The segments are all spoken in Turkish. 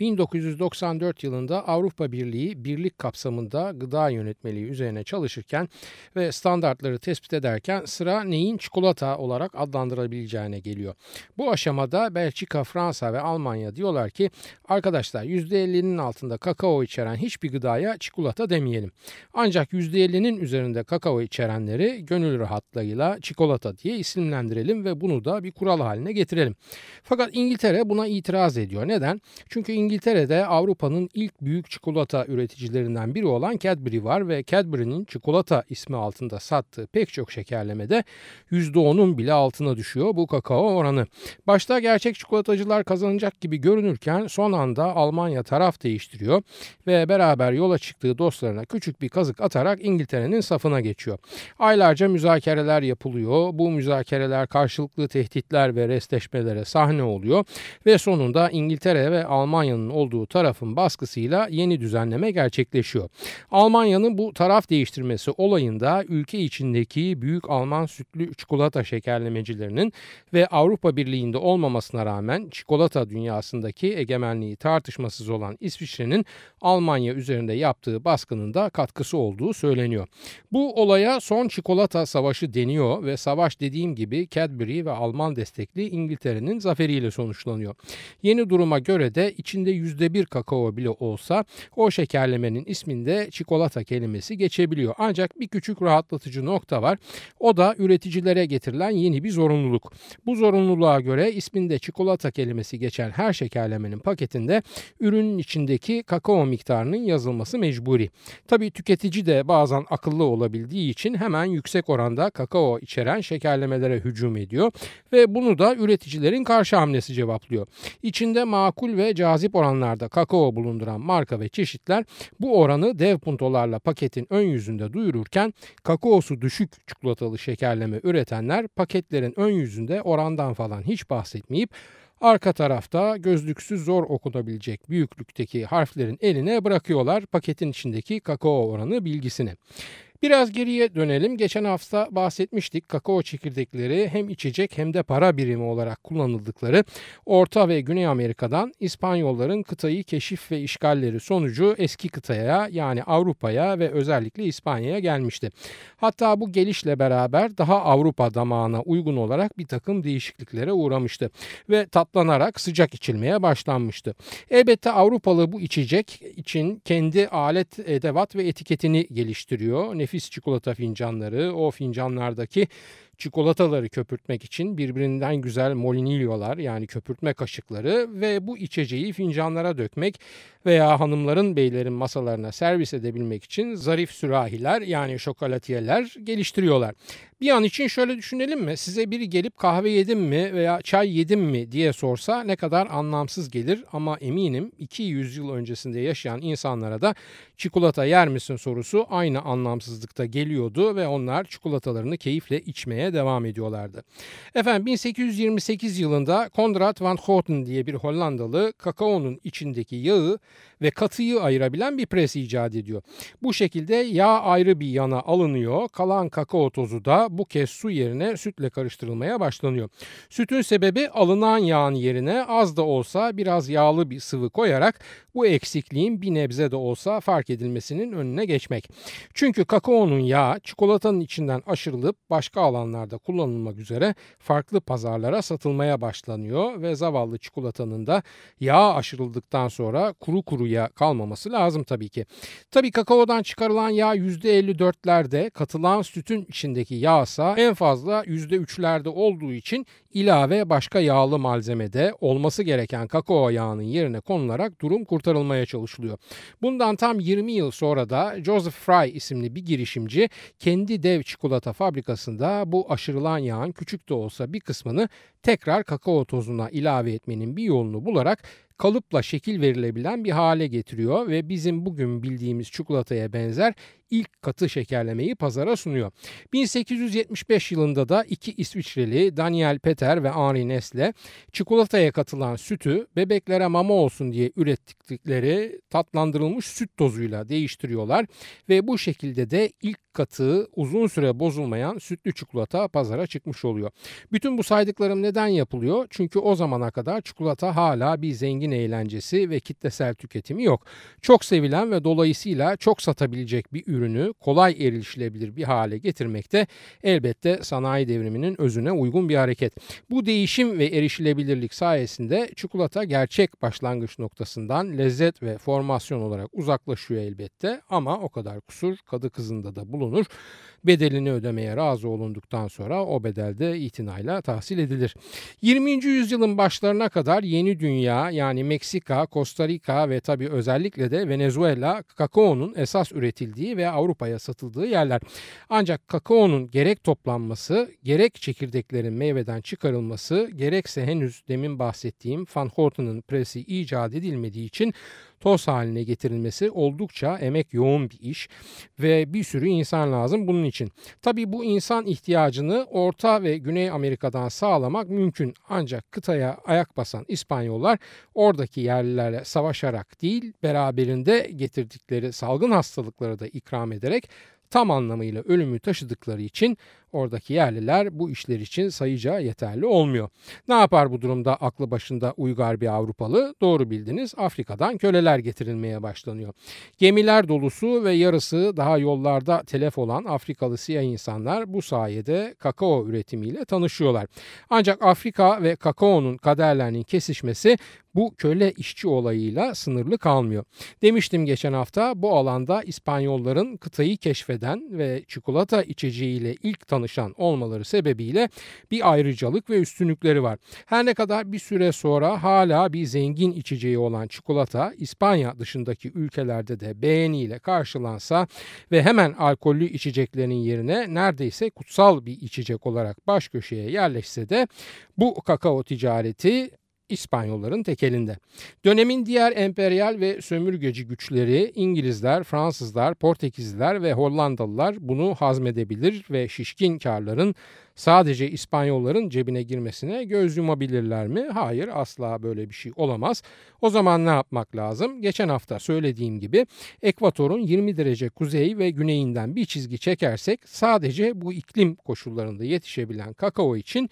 1994 yılında Avrupa Birliği birlik kapsamında gıda yönetmeliği üzerine çalışırken ve standartları tespit ederken sıra neyin çikolata olarak adlandırılabileceğine geliyor. Bu aşamada Belçika, Fransa ve Almanya diyorlar ki arkadaşlar %50'nin altında kakao içeren hiçbir gıdaya çikolata demeyelim. Ancak %50'nin üzerinde kakao içerenleri gönül rahatlığıyla çikolata diye isimlendirelim ve bunu da bir kural haline getirelim. Fakat İngiltere buna itiraz ediyor. Neden? Çünkü İngiltere İngiltere'de Avrupa'nın ilk büyük çikolata üreticilerinden biri olan Cadbury var ve Cadbury'nin çikolata ismi altında sattığı pek çok şekerlemede %10'un bile altına düşüyor bu kakao oranı. Başta gerçek çikolatacılar kazanacak gibi görünürken son anda Almanya taraf değiştiriyor ve beraber yola çıktığı dostlarına küçük bir kazık atarak İngiltere'nin safına geçiyor. Aylarca müzakereler yapılıyor. Bu müzakereler karşılıklı tehditler ve restleşmelere sahne oluyor ve sonunda İngiltere ve Almanya'nın Almanya'nın olduğu tarafın baskısıyla yeni düzenleme gerçekleşiyor. Almanya'nın bu taraf değiştirmesi olayında ülke içindeki büyük Alman sütlü çikolata şekerlemecilerinin ve Avrupa Birliği'nde olmamasına rağmen çikolata dünyasındaki egemenliği tartışmasız olan İsviçre'nin Almanya üzerinde yaptığı baskının da katkısı olduğu söyleniyor. Bu olaya son çikolata savaşı deniyor ve savaş dediğim gibi Cadbury ve Alman destekli İngiltere'nin zaferiyle sonuçlanıyor. Yeni duruma göre de içinde içinde %1 kakao bile olsa o şekerlemenin isminde çikolata kelimesi geçebiliyor. Ancak bir küçük rahatlatıcı nokta var. O da üreticilere getirilen yeni bir zorunluluk. Bu zorunluluğa göre isminde çikolata kelimesi geçen her şekerlemenin paketinde ürünün içindeki kakao miktarının yazılması mecburi. Tabi tüketici de bazen akıllı olabildiği için hemen yüksek oranda kakao içeren şekerlemelere hücum ediyor ve bunu da üreticilerin karşı hamlesi cevaplıyor. İçinde makul ve cazip oranlarda kakao bulunduran marka ve çeşitler bu oranı dev puntolarla paketin ön yüzünde duyururken kakaosu düşük çikolatalı şekerleme üretenler paketlerin ön yüzünde orandan falan hiç bahsetmeyip Arka tarafta gözlüksüz zor okunabilecek büyüklükteki harflerin eline bırakıyorlar paketin içindeki kakao oranı bilgisini. Biraz geriye dönelim. Geçen hafta bahsetmiştik. Kakao çekirdekleri hem içecek hem de para birimi olarak kullanıldıkları Orta ve Güney Amerika'dan İspanyolların kıtayı keşif ve işgalleri sonucu eski kıtaya yani Avrupa'ya ve özellikle İspanya'ya gelmişti. Hatta bu gelişle beraber daha Avrupa damağına uygun olarak bir takım değişikliklere uğramıştı ve tatlanarak sıcak içilmeye başlanmıştı. Elbette Avrupalı bu içecek için kendi alet, edevat ve etiketini geliştiriyor nefis çikolata fincanları, o fincanlardaki çikolataları köpürtmek için birbirinden güzel molinilyolar yani köpürtme kaşıkları ve bu içeceği fincanlara dökmek veya hanımların beylerin masalarına servis edebilmek için zarif sürahiler yani şokolatiyeler geliştiriyorlar. Bir an için şöyle düşünelim mi? Size biri gelip kahve yedim mi veya çay yedim mi diye sorsa ne kadar anlamsız gelir ama eminim 200 yıl öncesinde yaşayan insanlara da çikolata yer misin sorusu aynı anlamsızlıkta geliyordu ve onlar çikolatalarını keyifle içmeye devam ediyorlardı. Efendim 1828 yılında Konrad van Houten diye bir Hollandalı kakaonun içindeki yağı ve katıyı ayırabilen bir pres icat ediyor. Bu şekilde yağ ayrı bir yana alınıyor. Kalan kakao tozu da bu kez su yerine sütle karıştırılmaya başlanıyor. Sütün sebebi alınan yağın yerine az da olsa biraz yağlı bir sıvı koyarak bu eksikliğin bir nebze de olsa fark edilmesinin önüne geçmek. Çünkü kakaonun yağı çikolatanın içinden aşırılıp başka alanlarda kullanılmak üzere farklı pazarlara satılmaya başlanıyor ve zavallı çikolatanın da yağ aşırıldıktan sonra kuru kuruya kalmaması lazım tabii ki. Tabii kakaodan çıkarılan yağ %54'lerde katılan sütün içindeki yağsa en fazla %3'lerde olduğu için ilave başka yağlı malzemede olması gereken kakao yağının yerine konularak durum kurtarılmaya çalışılıyor. Bundan tam 20 yıl sonra da Joseph Fry isimli bir girişimci kendi dev çikolata fabrikasında bu aşırılan yağın küçük de olsa bir kısmını tekrar kakao tozuna ilave etmenin bir yolunu bularak kalıpla şekil verilebilen bir hale getiriyor ve bizim bugün bildiğimiz çikolataya benzer ilk katı şekerlemeyi pazara sunuyor. 1875 yılında da iki İsviçreli Daniel Peter ve Henri Nestle çikolataya katılan sütü bebeklere mama olsun diye ürettikleri tatlandırılmış süt tozuyla değiştiriyorlar ve bu şekilde de ilk katı uzun süre bozulmayan sütlü çikolata pazara çıkmış oluyor. Bütün bu saydıklarım neden yapılıyor? Çünkü o zamana kadar çikolata hala bir zengin eğlencesi ve kitlesel tüketimi yok. Çok sevilen ve dolayısıyla çok satabilecek bir ürünü kolay erişilebilir bir hale getirmekte elbette sanayi devriminin özüne uygun bir hareket. Bu değişim ve erişilebilirlik sayesinde çikolata gerçek başlangıç noktasından lezzet ve formasyon olarak uzaklaşıyor elbette ama o kadar kusur kadı kızında da bulunur bedelini ödemeye razı olunduktan sonra o bedelde itinayla tahsil edilir. 20. yüzyılın başlarına kadar yeni dünya yani Meksika, Costa Rica ve tabi özellikle de Venezuela kakaonun esas üretildiği ve Avrupa'ya satıldığı yerler. Ancak kakaonun gerek toplanması, gerek çekirdeklerin meyveden çıkarılması, gerekse henüz demin bahsettiğim Van Horten'ın presi icat edilmediği için toz haline getirilmesi oldukça emek yoğun bir iş ve bir sürü insan lazım bunun için. Tabii bu insan ihtiyacını Orta ve Güney Amerika'dan sağlamak mümkün ancak kıtaya ayak basan İspanyollar oradaki yerlilerle savaşarak değil beraberinde getirdikleri salgın hastalıkları da ikram ederek tam anlamıyla ölümü taşıdıkları için oradaki yerliler bu işler için sayıca yeterli olmuyor. Ne yapar bu durumda aklı başında uygar bir Avrupalı? Doğru bildiniz Afrika'dan köleler getirilmeye başlanıyor. Gemiler dolusu ve yarısı daha yollarda telef olan Afrikalı siyah insanlar bu sayede kakao üretimiyle tanışıyorlar. Ancak Afrika ve kakaonun kaderlerinin kesişmesi bu köle işçi olayıyla sınırlı kalmıyor. Demiştim geçen hafta bu alanda İspanyolların kıtayı keşfeden ve çikolata içeceğiyle ilk tanışan olmaları sebebiyle bir ayrıcalık ve üstünlükleri var. Her ne kadar bir süre sonra hala bir zengin içeceği olan çikolata İspanya dışındaki ülkelerde de beğeniyle karşılansa ve hemen alkollü içeceklerin yerine neredeyse kutsal bir içecek olarak baş köşeye yerleşse de bu kakao ticareti İspanyolların tekelinde. Dönemin diğer emperyal ve sömürgeci güçleri İngilizler, Fransızlar, Portekizliler ve Hollandalılar bunu hazmedebilir ve şişkin karların sadece İspanyolların cebine girmesine göz yumabilirler mi? Hayır asla böyle bir şey olamaz. O zaman ne yapmak lazım? Geçen hafta söylediğim gibi ekvatorun 20 derece kuzey ve güneyinden bir çizgi çekersek sadece bu iklim koşullarında yetişebilen kakao için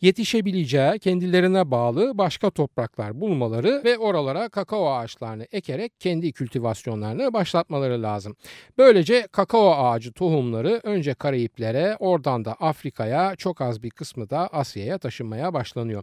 yetişebileceği kendilerine bağlı başka topraklar bulmaları ve oralara kakao ağaçlarını ekerek kendi kültivasyonlarını başlatmaları lazım. Böylece kakao ağacı tohumları önce Karayiplere oradan da Afrika'ya çok az bir kısmı da Asya'ya taşınmaya başlanıyor.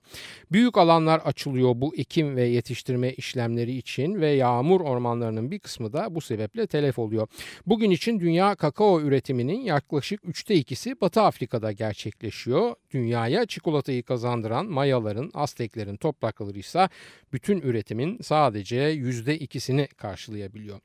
Büyük alanlar açılıyor bu ekim ve yetiştirme işlemleri için ve yağmur ormanlarının bir kısmı da bu sebeple telef oluyor. Bugün için dünya kakao üretiminin yaklaşık üçte ikisi Batı Afrika'da gerçekleşiyor. Dünyaya çikolata çikolatayı kazandıran Mayaların, Azteklerin toprakları ise bütün üretimin sadece yüzde ikisini karşılayabiliyor.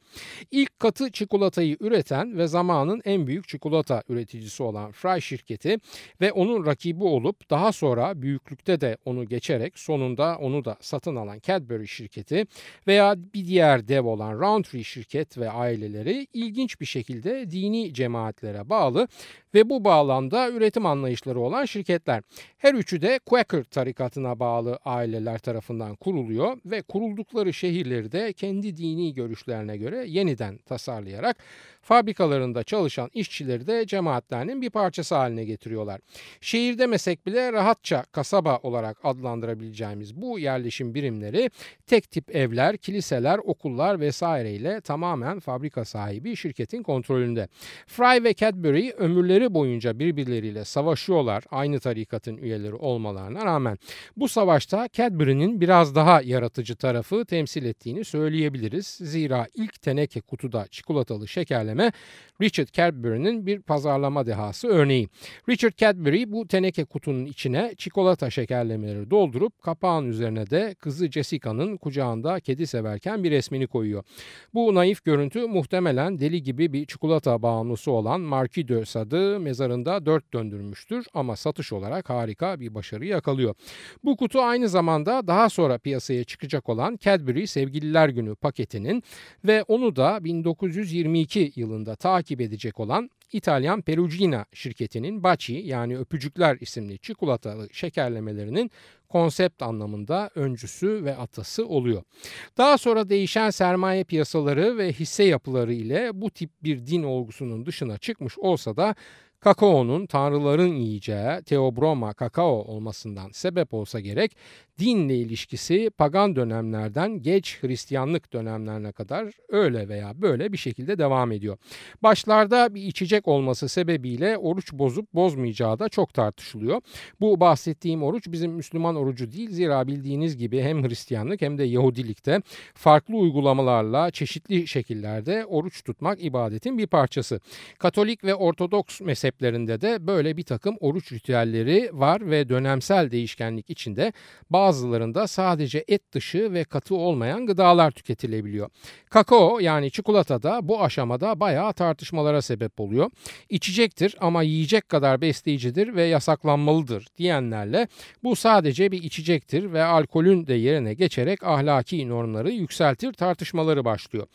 İlk katı çikolatayı üreten ve zamanın en büyük çikolata üreticisi olan Fry şirketi ve onun rakibi olup daha sonra büyüklükte de onu geçerek sonunda onu da satın alan Cadbury şirketi veya bir diğer dev olan Roundtree şirket ve aileleri ilginç bir şekilde dini cemaatlere bağlı ve bu bağlamda üretim anlayışları olan şirketler. Her üçü de Quaker tarikatına bağlı aileler tarafından kuruluyor ve kuruldukları şehirleri de kendi dini görüşlerine göre yeniden tasarlayarak fabrikalarında çalışan işçileri de cemaatlerinin bir parçası haline getiriyorlar. Şehir demesek bile rahatça kasaba olarak adlandırabileceğimiz bu yerleşim birimleri tek tip evler, kiliseler, okullar vesaireyle tamamen fabrika sahibi şirketin kontrolünde. Fry ve Cadbury ömürleri boyunca birbirleriyle savaşıyorlar aynı tarikatın üyeleri olmalarına rağmen. Bu savaşta Cadbury'nin biraz daha yaratıcı tarafı temsil ettiğini söyleyebiliriz. Zira ilk teneke kutuda çikolatalı şekerleme Richard Cadbury'nin bir pazarlama dehası örneği. Richard Cadbury bu teneke kutunun içine çikolata şekerlemeleri doldurup kapağın üzerine de kızı Jessica'nın kucağında kedi severken bir resmini koyuyor. Bu naif görüntü muhtemelen deli gibi bir çikolata bağımlısı olan Marquis de Sade'ı mezarında dört döndürmüştür ama satış olarak harika bir başarı yakalıyor. Bu kutu aynı zamanda daha sonra piyasaya çıkacak olan Cadbury Sevgililer Günü paketinin ve onu da 1922 yılında takip edecek olan İtalyan Perugina şirketinin Baci yani Öpücükler isimli çikolatalı şekerlemelerinin konsept anlamında öncüsü ve atası oluyor. Daha sonra değişen sermaye piyasaları ve hisse yapıları ile bu tip bir din olgusunun dışına çıkmış olsa da kakaonun tanrıların yiyeceği Theobroma kakao olmasından sebep olsa gerek dinle ilişkisi pagan dönemlerden geç Hristiyanlık dönemlerine kadar öyle veya böyle bir şekilde devam ediyor. Başlarda bir içecek olması sebebiyle oruç bozup bozmayacağı da çok tartışılıyor. Bu bahsettiğim oruç bizim Müslüman orucu değil zira bildiğiniz gibi hem Hristiyanlık hem de Yahudilikte farklı uygulamalarla çeşitli şekillerde oruç tutmak ibadetin bir parçası. Katolik ve Ortodoks mezheplerinde de böyle bir takım oruç ritüelleri var ve dönemsel değişkenlik içinde bazı bazılarında sadece et dışı ve katı olmayan gıdalar tüketilebiliyor. Kakao yani çikolata da bu aşamada bayağı tartışmalara sebep oluyor. İçecektir ama yiyecek kadar besleyicidir ve yasaklanmalıdır diyenlerle bu sadece bir içecektir ve alkolün de yerine geçerek ahlaki normları yükseltir tartışmaları başlıyor.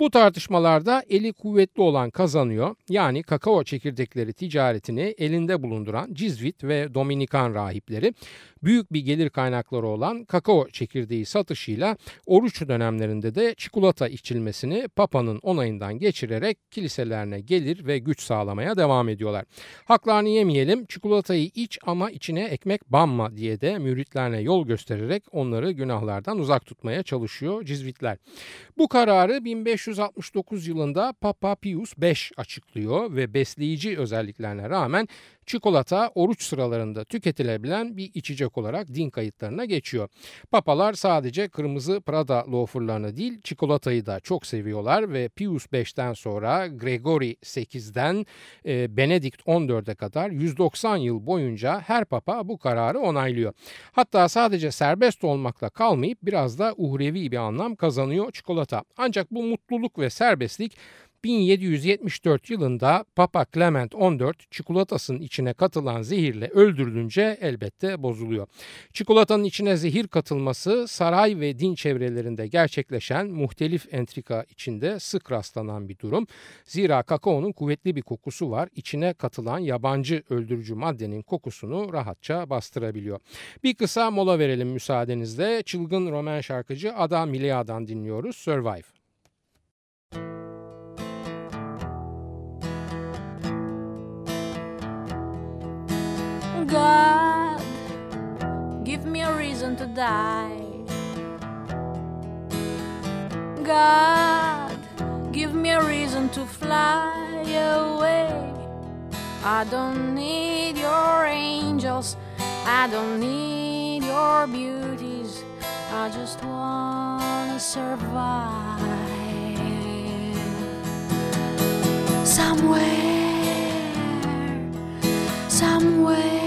Bu tartışmalarda eli kuvvetli olan kazanıyor. Yani kakao çekirdekleri ticaretini elinde bulunduran Cizvit ve Dominikan rahipleri büyük bir gelir kaynakları olan kakao çekirdeği satışıyla oruç dönemlerinde de çikolata içilmesini Papa'nın onayından geçirerek kiliselerine gelir ve güç sağlamaya devam ediyorlar. Haklarını yemeyelim çikolatayı iç ama içine ekmek banma diye de müritlerine yol göstererek onları günahlardan uzak tutmaya çalışıyor Cizvitler. Bu kararı 1569 yılında Papa Pius V açıklıyor ve besleyici özelliklerine rağmen çikolata oruç sıralarında tüketilebilen bir içecek olarak din kayıtlarına geçiyor. Papalar sadece kırmızı Prada loaferlarını değil çikolatayı da çok seviyorlar ve Pius V'den sonra Gregory 8'den e, Benedict 14'e kadar 190 yıl boyunca her papa bu kararı onaylıyor. Hatta sadece serbest olmakla kalmayıp biraz da uhrevi bir anlam kazanıyor çikolata. Ancak bu mutluluk ve serbestlik 1774 yılında Papa Clement XIV çikolatasının içine katılan zehirle öldürülünce elbette bozuluyor. Çikolatanın içine zehir katılması saray ve din çevrelerinde gerçekleşen muhtelif entrika içinde sık rastlanan bir durum. Zira kakaonun kuvvetli bir kokusu var. İçine katılan yabancı öldürücü maddenin kokusunu rahatça bastırabiliyor. Bir kısa mola verelim müsaadenizle. Çılgın roman şarkıcı Ada Milia'dan dinliyoruz. Survive. God, give me a reason to die. God, give me a reason to fly away. I don't need your angels, I don't need your beauties. I just wanna survive somewhere, somewhere.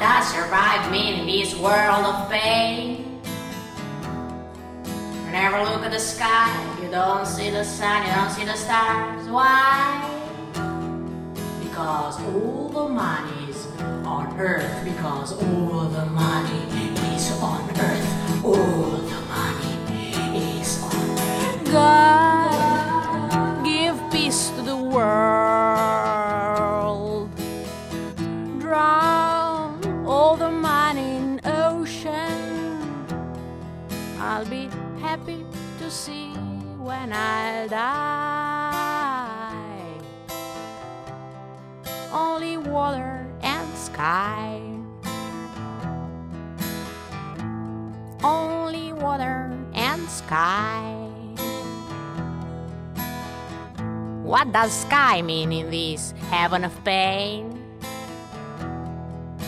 Does survive mean in this world of pain? Whenever look at the sky, you don't see the sun, you don't see the stars. Why? Because all the money is on earth. Because all the money does sky mean in this heaven of pain?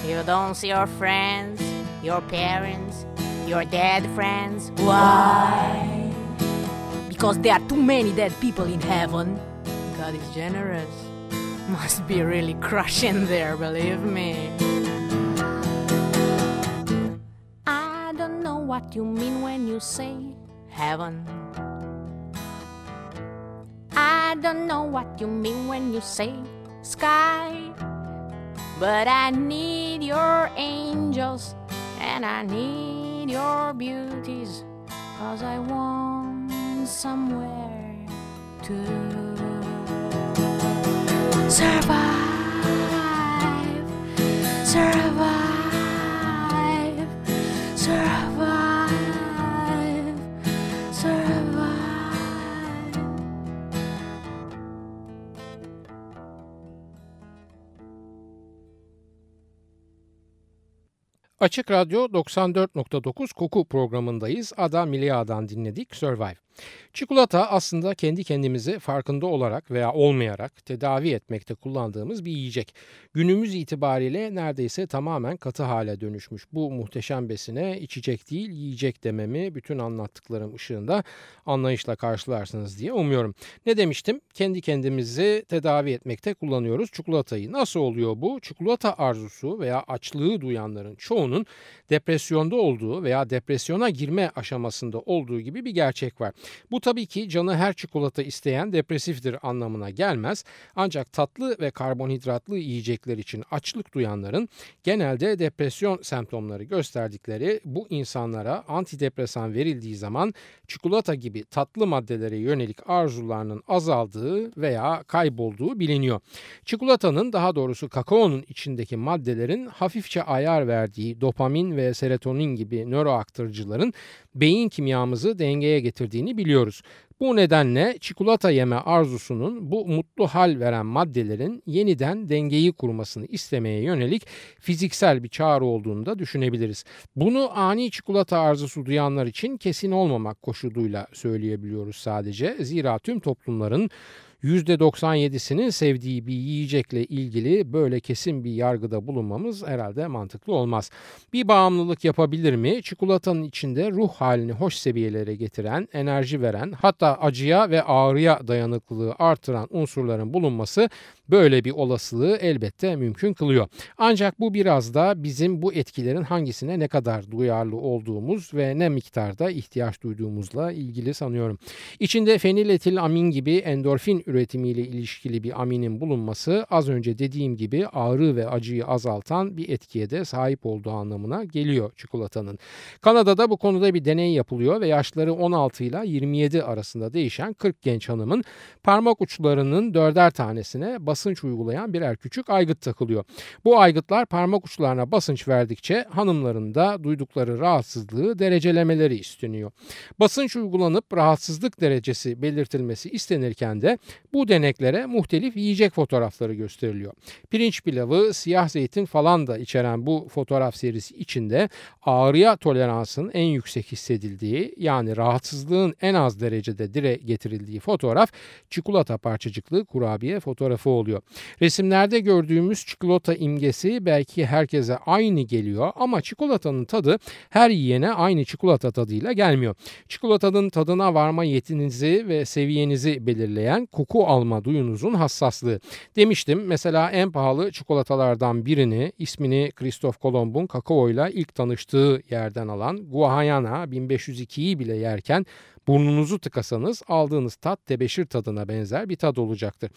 You don't see your friends, your parents, your dead friends. Why? Because there are too many dead people in heaven. God is generous. Must be really crushing there, believe me. I don't know what you mean when you say heaven. I don't know what you mean when you say sky. But I need your angels and I need your beauties. Cause I want somewhere to survive, survive, Açık Radyo 94.9 Koku programındayız. Ada Milia'dan dinledik Survive. Çikolata aslında kendi kendimizi farkında olarak veya olmayarak tedavi etmekte kullandığımız bir yiyecek. Günümüz itibariyle neredeyse tamamen katı hale dönüşmüş. Bu muhteşem besine içecek değil yiyecek dememi bütün anlattıklarım ışığında anlayışla karşılarsınız diye umuyorum. Ne demiştim? Kendi kendimizi tedavi etmekte kullanıyoruz çikolatayı. Nasıl oluyor bu? Çikolata arzusu veya açlığı duyanların çoğunun depresyonda olduğu veya depresyona girme aşamasında olduğu gibi bir gerçek var. Bu tabii ki canı her çikolata isteyen depresiftir anlamına gelmez. Ancak tatlı ve karbonhidratlı yiyecekler için açlık duyanların genelde depresyon semptomları gösterdikleri bu insanlara antidepresan verildiği zaman çikolata gibi tatlı maddelere yönelik arzularının azaldığı veya kaybolduğu biliniyor. Çikolatanın daha doğrusu kakaonun içindeki maddelerin hafifçe ayar verdiği dopamin ve serotonin gibi nöroaktarıcıların beyin kimyamızı dengeye getirdiğini biliyoruz. Bu nedenle çikolata yeme arzusunun bu mutlu hal veren maddelerin yeniden dengeyi kurmasını istemeye yönelik fiziksel bir çağrı olduğunu da düşünebiliriz. Bunu ani çikolata arzusu duyanlar için kesin olmamak koşuluyla söyleyebiliyoruz sadece. Zira tüm toplumların %97'sinin sevdiği bir yiyecekle ilgili böyle kesin bir yargıda bulunmamız herhalde mantıklı olmaz. Bir bağımlılık yapabilir mi? Çikolatanın içinde ruh halini hoş seviyelere getiren, enerji veren, hatta acıya ve ağrıya dayanıklılığı artıran unsurların bulunması böyle bir olasılığı elbette mümkün kılıyor. Ancak bu biraz da bizim bu etkilerin hangisine ne kadar duyarlı olduğumuz ve ne miktarda ihtiyaç duyduğumuzla ilgili sanıyorum. İçinde feniletil amin gibi endorfin üretimiyle ilişkili bir aminin bulunması az önce dediğim gibi ağrı ve acıyı azaltan bir etkiye de sahip olduğu anlamına geliyor çikolatanın. Kanada'da bu konuda bir deney yapılıyor ve yaşları 16 ile 27 arasında değişen 40 genç hanımın parmak uçlarının dörder tanesine basınç uygulayan birer küçük aygıt takılıyor. Bu aygıtlar parmak uçlarına basınç verdikçe hanımların da duydukları rahatsızlığı derecelemeleri isteniyor. Basınç uygulanıp rahatsızlık derecesi belirtilmesi istenirken de bu deneklere muhtelif yiyecek fotoğrafları gösteriliyor. Pirinç pilavı, siyah zeytin falan da içeren bu fotoğraf serisi içinde ağrıya toleransın en yüksek hissedildiği yani rahatsızlığın en az derecede dire getirildiği fotoğraf çikolata parçacıklı kurabiye fotoğrafı oluyor. Resimlerde gördüğümüz çikolata imgesi belki herkese aynı geliyor ama çikolatanın tadı her yiyene aynı çikolata tadıyla gelmiyor. Çikolatanın tadına varma yetinizi ve seviyenizi belirleyen koku alma duyunuzun hassaslığı. Demiştim mesela en pahalı çikolatalardan birini ismini Kristof Kolomb'un kakaoyla ilk tanıştığı yerden alan Guayana 1502'yi bile yerken burnunuzu tıkasanız aldığınız tat tebeşir tadına benzer bir tad olacaktır.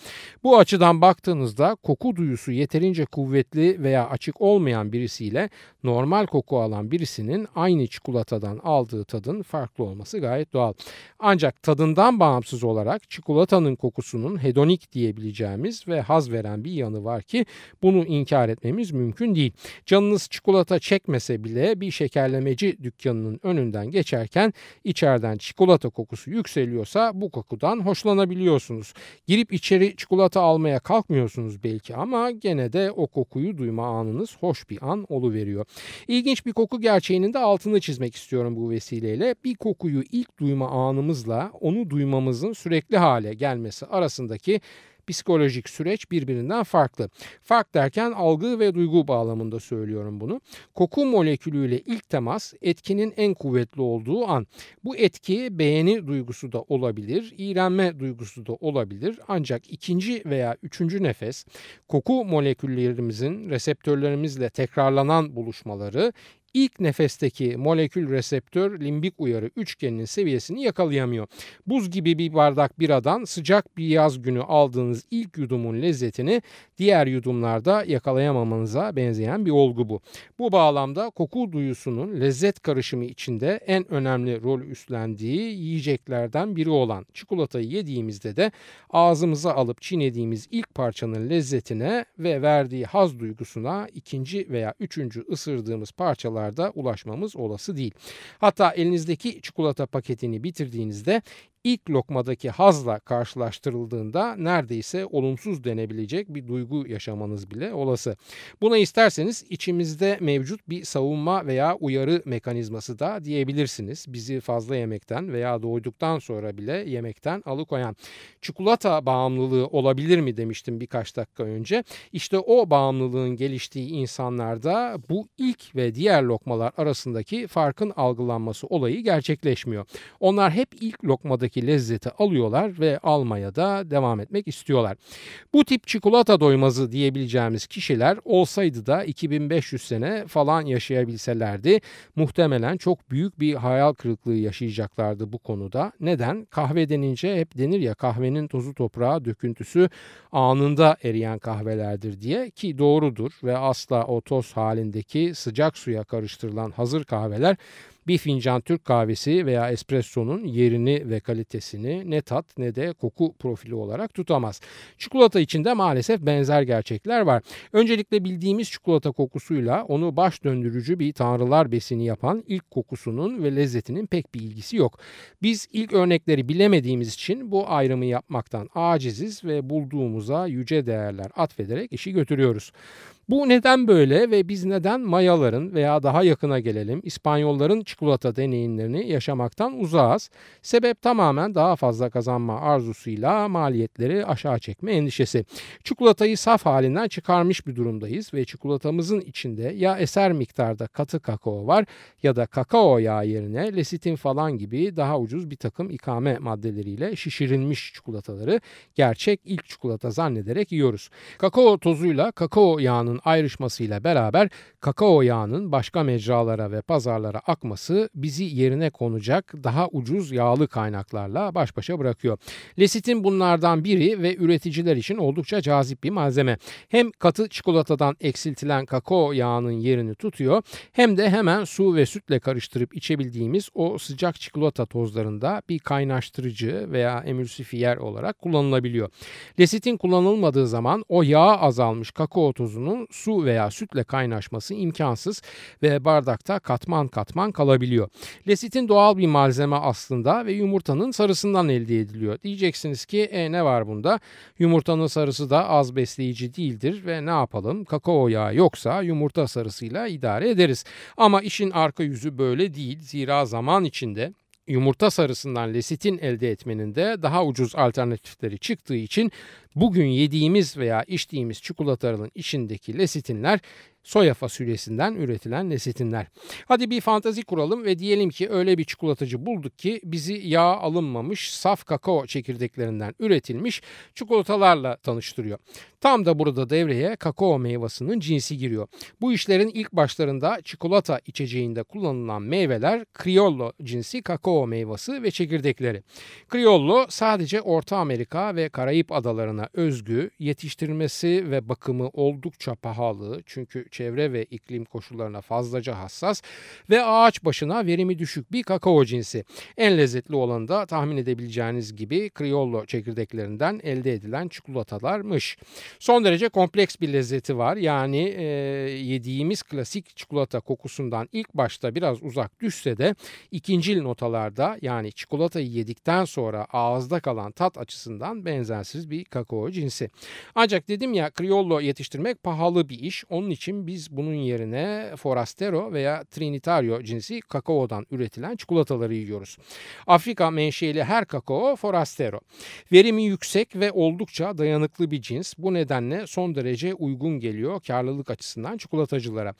Bu açıdan baktığınızda koku duyusu yeterince kuvvetli veya açık olmayan birisiyle normal koku alan birisinin aynı çikolatadan aldığı tadın farklı olması gayet doğal. Ancak tadından bağımsız olarak çikolatanın kokusunun hedonik diyebileceğimiz ve haz veren bir yanı var ki bunu inkar etmemiz mümkün değil. Canınız çikolata çekmese bile bir şekerlemeci dükkanının önünden geçerken içeriden çikolata çikolata kokusu yükseliyorsa bu kokudan hoşlanabiliyorsunuz. Girip içeri çikolata almaya kalkmıyorsunuz belki ama gene de o kokuyu duyma anınız hoş bir an oluveriyor. İlginç bir koku gerçeğinin de altını çizmek istiyorum bu vesileyle. Bir kokuyu ilk duyma anımızla onu duymamızın sürekli hale gelmesi arasındaki psikolojik süreç birbirinden farklı. Fark derken algı ve duygu bağlamında söylüyorum bunu. Koku molekülüyle ilk temas etkinin en kuvvetli olduğu an. Bu etki beğeni duygusu da olabilir, iğrenme duygusu da olabilir. Ancak ikinci veya üçüncü nefes koku moleküllerimizin reseptörlerimizle tekrarlanan buluşmaları ilk nefesteki molekül reseptör limbik uyarı üçgeninin seviyesini yakalayamıyor. Buz gibi bir bardak biradan sıcak bir yaz günü aldığınız ilk yudumun lezzetini diğer yudumlarda yakalayamamanıza benzeyen bir olgu bu. Bu bağlamda koku duyusunun lezzet karışımı içinde en önemli rol üstlendiği yiyeceklerden biri olan çikolatayı yediğimizde de ağzımıza alıp çiğnediğimiz ilk parçanın lezzetine ve verdiği haz duygusuna ikinci veya üçüncü ısırdığımız parçalar noktalarda ulaşmamız olası değil. Hatta elinizdeki çikolata paketini bitirdiğinizde ilk lokmadaki hazla karşılaştırıldığında neredeyse olumsuz denebilecek bir duygu yaşamanız bile olası. Buna isterseniz içimizde mevcut bir savunma veya uyarı mekanizması da diyebilirsiniz. Bizi fazla yemekten veya doyduktan sonra bile yemekten alıkoyan. Çikolata bağımlılığı olabilir mi demiştim birkaç dakika önce. İşte o bağımlılığın geliştiği insanlarda bu ilk ve diğer lokmalar arasındaki farkın algılanması olayı gerçekleşmiyor. Onlar hep ilk lokmadaki tadındaki lezzeti alıyorlar ve almaya da devam etmek istiyorlar. Bu tip çikolata doymazı diyebileceğimiz kişiler olsaydı da 2500 sene falan yaşayabilselerdi muhtemelen çok büyük bir hayal kırıklığı yaşayacaklardı bu konuda. Neden? Kahve denince hep denir ya kahvenin tozu toprağa döküntüsü anında eriyen kahvelerdir diye ki doğrudur ve asla o toz halindeki sıcak suya karıştırılan hazır kahveler bir fincan Türk kahvesi veya espressonun yerini ve kalitesini ne tat ne de koku profili olarak tutamaz. Çikolata içinde maalesef benzer gerçekler var. Öncelikle bildiğimiz çikolata kokusuyla onu baş döndürücü bir tanrılar besini yapan ilk kokusunun ve lezzetinin pek bir ilgisi yok. Biz ilk örnekleri bilemediğimiz için bu ayrımı yapmaktan aciziz ve bulduğumuza yüce değerler atfederek işi götürüyoruz. Bu neden böyle ve biz neden Mayaların veya daha yakına gelelim İspanyolların çikolata deneyimlerini yaşamaktan uzağız? Sebep tamamen daha fazla kazanma arzusuyla maliyetleri aşağı çekme endişesi. Çikolatayı saf halinden çıkarmış bir durumdayız ve çikolatamızın içinde ya eser miktarda katı kakao var ya da kakao yağı yerine lesitin falan gibi daha ucuz bir takım ikame maddeleriyle şişirilmiş çikolataları gerçek ilk çikolata zannederek yiyoruz. Kakao tozuyla kakao yağının ayrışmasıyla beraber kakao yağının başka mecralara ve pazarlara akması bizi yerine konacak daha ucuz yağlı kaynaklarla baş başa bırakıyor. Lesitin bunlardan biri ve üreticiler için oldukça cazip bir malzeme. Hem katı çikolatadan eksiltilen kakao yağının yerini tutuyor hem de hemen su ve sütle karıştırıp içebildiğimiz o sıcak çikolata tozlarında bir kaynaştırıcı veya emülsifiyer olarak kullanılabiliyor. Lesitin kullanılmadığı zaman o yağ azalmış kakao tozunun su veya sütle kaynaşması imkansız ve bardakta katman katman kalabiliyor. Lesitin doğal bir malzeme aslında ve yumurtanın sarısından elde ediliyor. Diyeceksiniz ki e, ne var bunda? Yumurtanın sarısı da az besleyici değildir ve ne yapalım? Kakao yağı yoksa yumurta sarısıyla idare ederiz. Ama işin arka yüzü böyle değil. Zira zaman içinde yumurta sarısından lesitin elde etmenin de daha ucuz alternatifleri çıktığı için bugün yediğimiz veya içtiğimiz çikolataların içindeki lesitinler soya fasulyesinden üretilen lesitinler. Hadi bir fantazi kuralım ve diyelim ki öyle bir çikolatacı bulduk ki bizi yağ alınmamış saf kakao çekirdeklerinden üretilmiş çikolatalarla tanıştırıyor. Tam da burada devreye kakao meyvasının cinsi giriyor. Bu işlerin ilk başlarında çikolata içeceğinde kullanılan meyveler Criollo cinsi kakao meyvası ve çekirdekleri. Criollo sadece Orta Amerika ve Karayip adalarına coğrafyalarına özgü, yetiştirilmesi ve bakımı oldukça pahalı çünkü çevre ve iklim koşullarına fazlaca hassas ve ağaç başına verimi düşük bir kakao cinsi. En lezzetli olanı da tahmin edebileceğiniz gibi Criollo çekirdeklerinden elde edilen çikolatalarmış. Son derece kompleks bir lezzeti var. Yani e, yediğimiz klasik çikolata kokusundan ilk başta biraz uzak düşse de ikincil notalarda yani çikolatayı yedikten sonra ağızda kalan tat açısından benzersiz bir kakao cinsi. Ancak dedim ya Criollo yetiştirmek pahalı bir iş. Onun için biz bunun yerine Forastero veya Trinitario cinsi kakaodan üretilen çikolataları yiyoruz. Afrika menşeli her kakao Forastero. Verimi yüksek ve oldukça dayanıklı bir cins. Bu nedenle son derece uygun geliyor karlılık açısından çikolatacılara.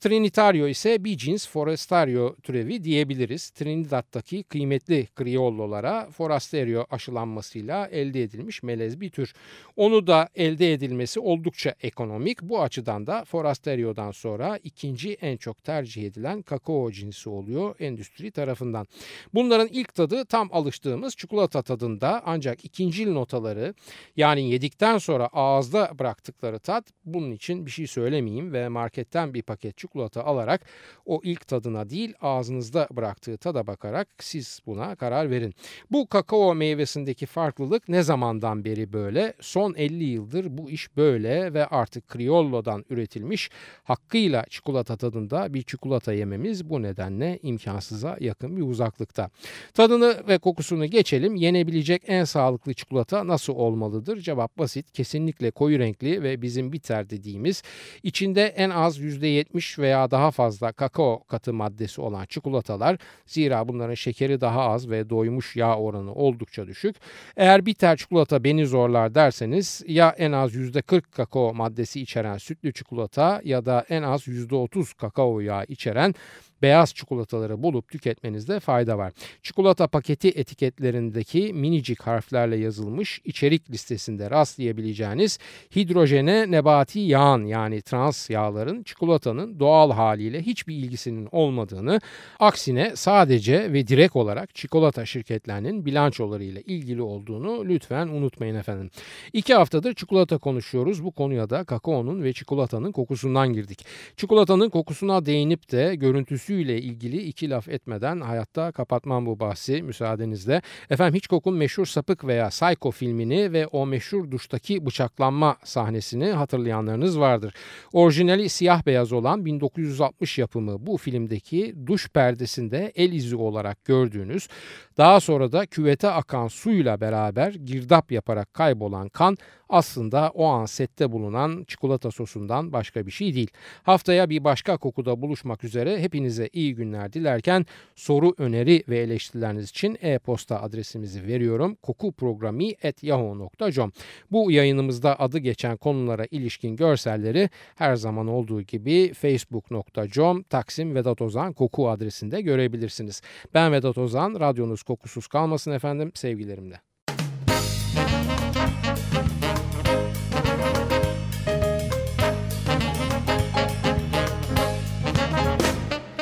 Trinitario ise bir cins Forestario türevi diyebiliriz. Trinidad'daki kıymetli Criollo'lara Forastero aşılanmasıyla elde edilmiş melez bir tür. Onu da elde edilmesi oldukça ekonomik. Bu açıdan da Forasterio'dan sonra ikinci en çok tercih edilen kakao cinsi oluyor endüstri tarafından. Bunların ilk tadı tam alıştığımız çikolata tadında ancak ikincil notaları yani yedikten sonra ağızda bıraktıkları tat bunun için bir şey söylemeyeyim ve marketten bir paket çikolata alarak o ilk tadına değil ağzınızda bıraktığı tada bakarak siz buna karar verin. Bu kakao meyvesindeki farklılık ne zamandan beri böyle? Son 50 yıldır bu iş böyle ve artık Criollo'dan üretilmiş hakkıyla çikolata tadında bir çikolata yememiz bu nedenle imkansıza yakın bir uzaklıkta. Tadını ve kokusunu geçelim. Yenebilecek en sağlıklı çikolata nasıl olmalıdır? Cevap basit. Kesinlikle koyu renkli ve bizim bitter dediğimiz içinde en az %70 veya daha fazla kakao katı maddesi olan çikolatalar zira bunların şekeri daha az ve doymuş yağ oranı oldukça düşük. Eğer bitter çikolata beni zorlar derseniz ya en az %40 kakao maddesi içeren sütlü çikolata ya da en az %30 kakao yağı içeren beyaz çikolataları bulup tüketmenizde fayda var. Çikolata paketi etiketlerindeki minicik harflerle yazılmış içerik listesinde rastlayabileceğiniz hidrojene nebati yağın yani trans yağların çikolatanın doğal haliyle hiçbir ilgisinin olmadığını, aksine sadece ve direkt olarak çikolata şirketlerinin bilançolarıyla ilgili olduğunu lütfen unutmayın efendim. İki haftadır çikolata konuşuyoruz. Bu konuya da kakaonun ve çikolatanın kokusundan girdik. Çikolatanın kokusuna değinip de görüntüsü öyküsüyle ilgili iki laf etmeden hayatta kapatmam bu bahsi müsaadenizle. Efendim Hitchcock'un meşhur Sapık veya Psycho filmini ve o meşhur duştaki bıçaklanma sahnesini hatırlayanlarınız vardır. Orijinali siyah beyaz olan 1960 yapımı bu filmdeki duş perdesinde el izi olarak gördüğünüz daha sonra da küvete akan suyla beraber girdap yaparak kaybolan kan aslında o an sette bulunan çikolata sosundan başka bir şey değil. Haftaya bir başka kokuda buluşmak üzere hepinize iyi günler dilerken soru, öneri ve eleştirileriniz için e-posta adresimizi veriyorum. kokuprogrami.yahoo.com Bu yayınımızda adı geçen konulara ilişkin görselleri her zaman olduğu gibi facebook.com Taksim Vedat Ozan Koku adresinde görebilirsiniz. Ben Vedat Ozan, radyonuz kokusuz kalmasın efendim sevgilerimle.